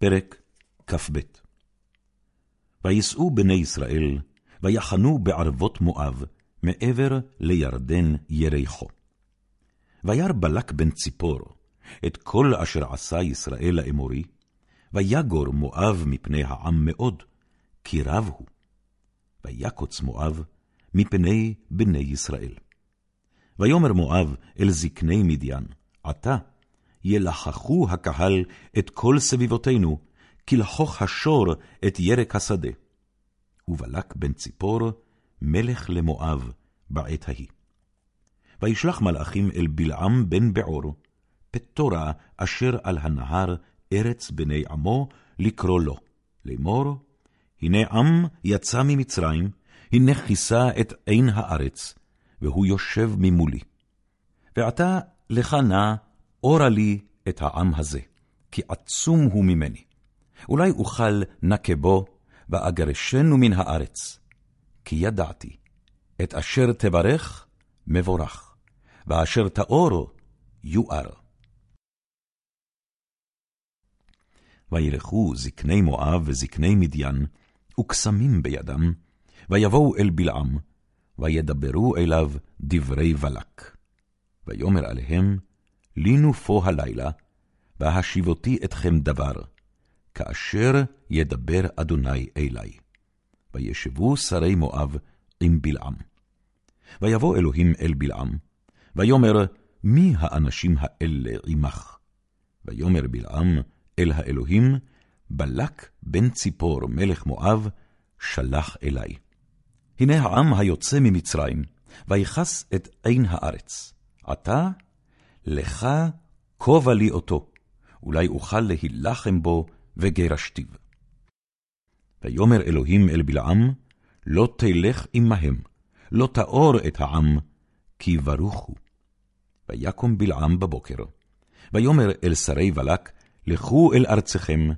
פרק כ"ב ויסעו בני ישראל, ויחנו בערבות מואב, מעבר לירדן יריחו. וירא בלק בן ציפור, את כל אשר עשה ישראל לאמורי, ויגור מואב מפני העם מאוד, כי רב הוא. ויקוץ מואב מפני בני ישראל. ויאמר מואב אל זקני מדיין, עתה ילחכו הקהל את כל סביבותינו, כלחוך השור את ירק השדה. ובלק בן ציפור, מלך למואב, בעת ההיא. וישלח מלאכים אל בלעם בן בעור, פטורה אשר על הנהר, ארץ בני עמו, לקרוא לו, לאמור, הנה עם יצא ממצרים, הנה כיסה את עין הארץ, והוא יושב ממולי. ועתה לך נא אורה לי את העם הזה, כי עצום הוא ממני. אולי אוכל נקה בו, ואגרשנו מן הארץ. כי ידעתי, את אשר תברך, מבורך, ואשר תאור, יואר. וילכו זקני מואב וזקני מדיין, וקסמים בידם, ויבואו אל בלעם, וידברו אליו דברי בלק. ויאמר עליהם, לינו פה הלילה, והשיבותי אתכם דבר, כאשר ידבר אדוני אלי. וישבו שרי מואב עם בלעם. ויבוא אלוהים אל בלעם, ויאמר, מי האנשים האלה עמך? ויאמר בלעם אל האלוהים, בלק בן ציפור מלך מואב, שלח אלי. הנה העם היוצא ממצרים, ויכס את עין הארץ. עתה לך כובע לי אותו, אולי אוכל להילחם בו וגרשתיו. ויאמר אלוהים אל בלעם, לא תלך עמהם, לא תאור את העם, כי ברוך הוא. ויקום בלעם בבוקר, ויאמר אל שרי בלק, לכו אל ארצכם,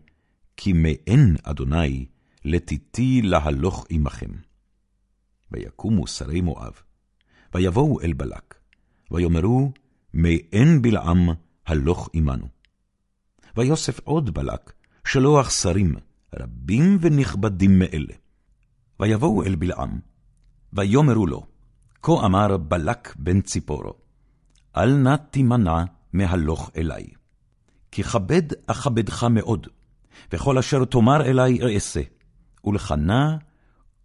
כי מאין אדוני לתיתי להלוך עמכם. ויקומו שרי מואב, ויבואו אל בלק, ויאמרו, מאין בלעם הלוך עמנו. ויוסף עוד בלק, שלוח שרים, רבים ונכבדים מאלה. ויבואו אל בלעם, ויאמרו לו, כה אמר בלק בן ציפורו, אל נא תימנע מהלוך אלי. כי כבד אכבדך מאוד, וכל אשר תאמר אלי אעשה, ולכנה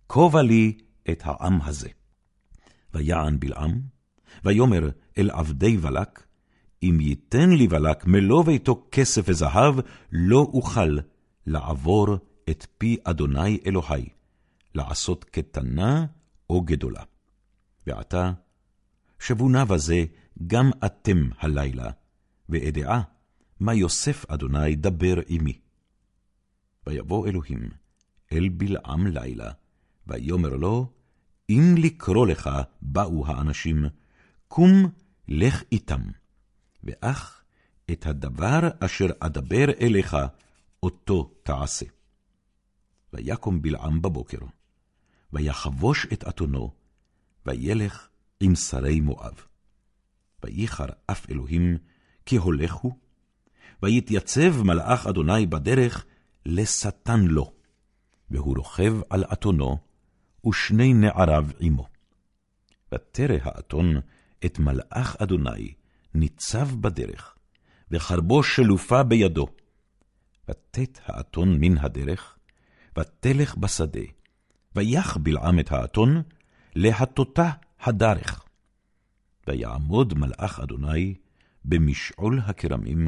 כובע לי את העם הזה. ויען בלעם, ויאמר אל עבדי בלק, אם ייתן לי בלק מלוא ביתו כסף וזהב, לא אוכל לעבור את פי אדוני אלוהי, לעשות קטנה או גדולה. ועתה, שבו נא בזה גם אתם הלילה, ואדעה מה יוסף אדוני דבר עמי. ויבוא אלוהים אל בלעם לילה, ויאמר לו, אם לקרוא לך באו האנשים, קום לך איתם, ואך את הדבר אשר אדבר אליך, אותו תעשה. ויקום בלעם בבוקר, ויחבוש את אתונו, וילך עם שרי מואב. וייחר אף אלוהים, כי הולך הוא, ויתייצב מלאך אדוני בדרך, לשטן לו, והוא רוכב על אתונו, ושני נעריו עמו. ותרא האתון את מלאך אדוני ניצב בדרך, וחרבו שלופה בידו. ותת האתון מן הדרך, ותלך בשדה, ויח בלעם את האתון, להטוטה הדרך. ויעמוד מלאך אדוני במשעול הכרמים,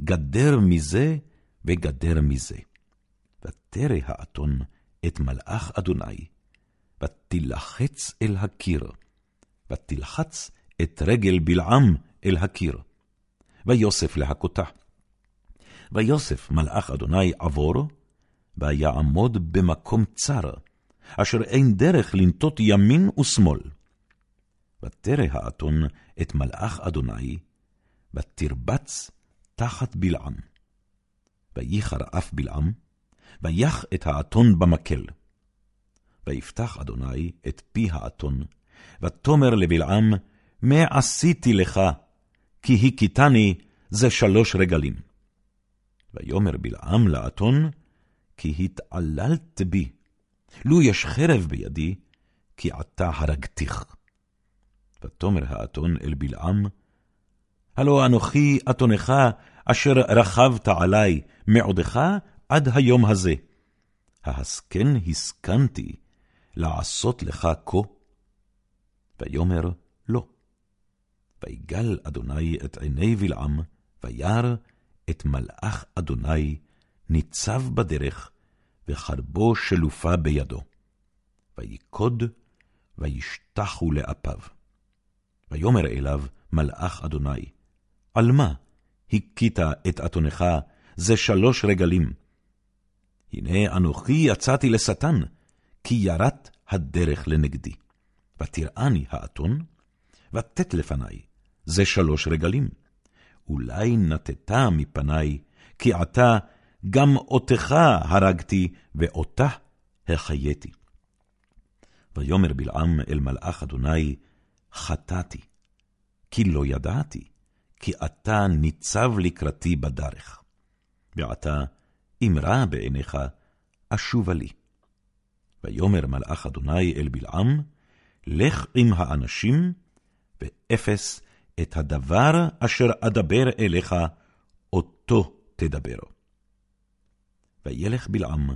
גדר מזה וגדר מזה. ותרא האתון את מלאך אדוני, ותילחץ אל הקיר, ותלחץ את רגל בלעם אל הקיר, ויוסף להכותה. ויוסף מלאך אדוני עבור, ויעמוד במקום צר, אשר אין דרך לנטות ימין ושמאל. ותרא האתון את מלאך אדוני, ותרבץ תחת בלעם. וייחר אף בלעם, ויח את האתון במקל. ויפתח אדוני את פי האתון, ותאמר לבלעם, מה עשיתי לך, כי הכיתני זה שלוש רגלים. ויאמר בלעם לאתון, כי התעללת בי. לו יש חרב בידי, כי עתה הרגתיך. ותאמר האתון אל בלעם, הלא אנוכי אתונך, אשר רכבת עלי, מעודך עד היום הזה. ההסכן הסכנתי לעשות לך כה? ויאמר לא. ויגל אדוני את עיני בלעם, וירא את מלאך אדוני ניצב בדרך, וחרבו שלופה בידו. ויקוד, וישתחו לאפיו. ויאמר אליו מלאך אדוני, על מה הכית את אתונך זה שלוש רגלים? הנה אנוכי יצאתי לשטן, כי ירת הדרך לנגדי. ותראני האתון, ותת לפני, זה שלוש רגלים. אולי נטטה מפני, כי עתה גם אותך הרגתי, ואותה החייתי. ויאמר בלעם אל מלאך אדוני, חטאתי, כי לא ידעתי, כי אתה ניצב לקראתי בדרך. ועתה, אם רע בעיניך, אשובה לי. ויאמר מלאך אדוני אל בלעם, לך עם האנשים, ואפס את הדבר אשר אדבר אליך, אותו תדברו. וילך בלעם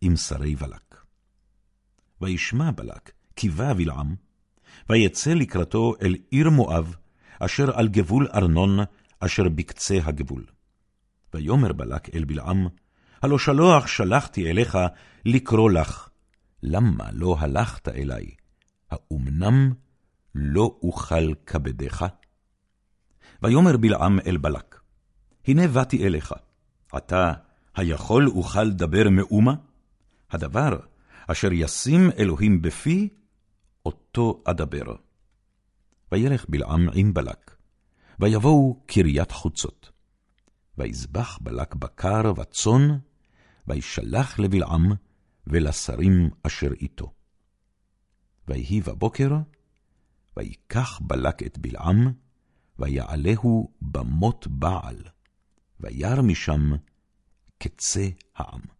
עם שרי בלק. וישמע בלק, כי בא בלעם, ויצא לקראתו אל עיר מואב, אשר על גבול ארנון, אשר בקצה הגבול. ויאמר בלק אל בלעם, הלא שלוח שלחתי אליך לקרוא לך, למה לא הלכת אלי? האמנם לא אוכל כבדך? ויאמר בלעם אל בלק, הנה באתי אליך, אתה היכול אוכל דבר מאומה? הדבר אשר ישים אלוהים בפי, אותו אדבר. וילך בלעם עם בלק, ויבואו קריית חוצות. ויזבח בלק בקר וצאן, וישלח לבלעם ולשרים אשר איתו. ויהי בבוקר, ויקח בלק את בלעם, ויעלהו במות בעל, וירא משם קצה העם.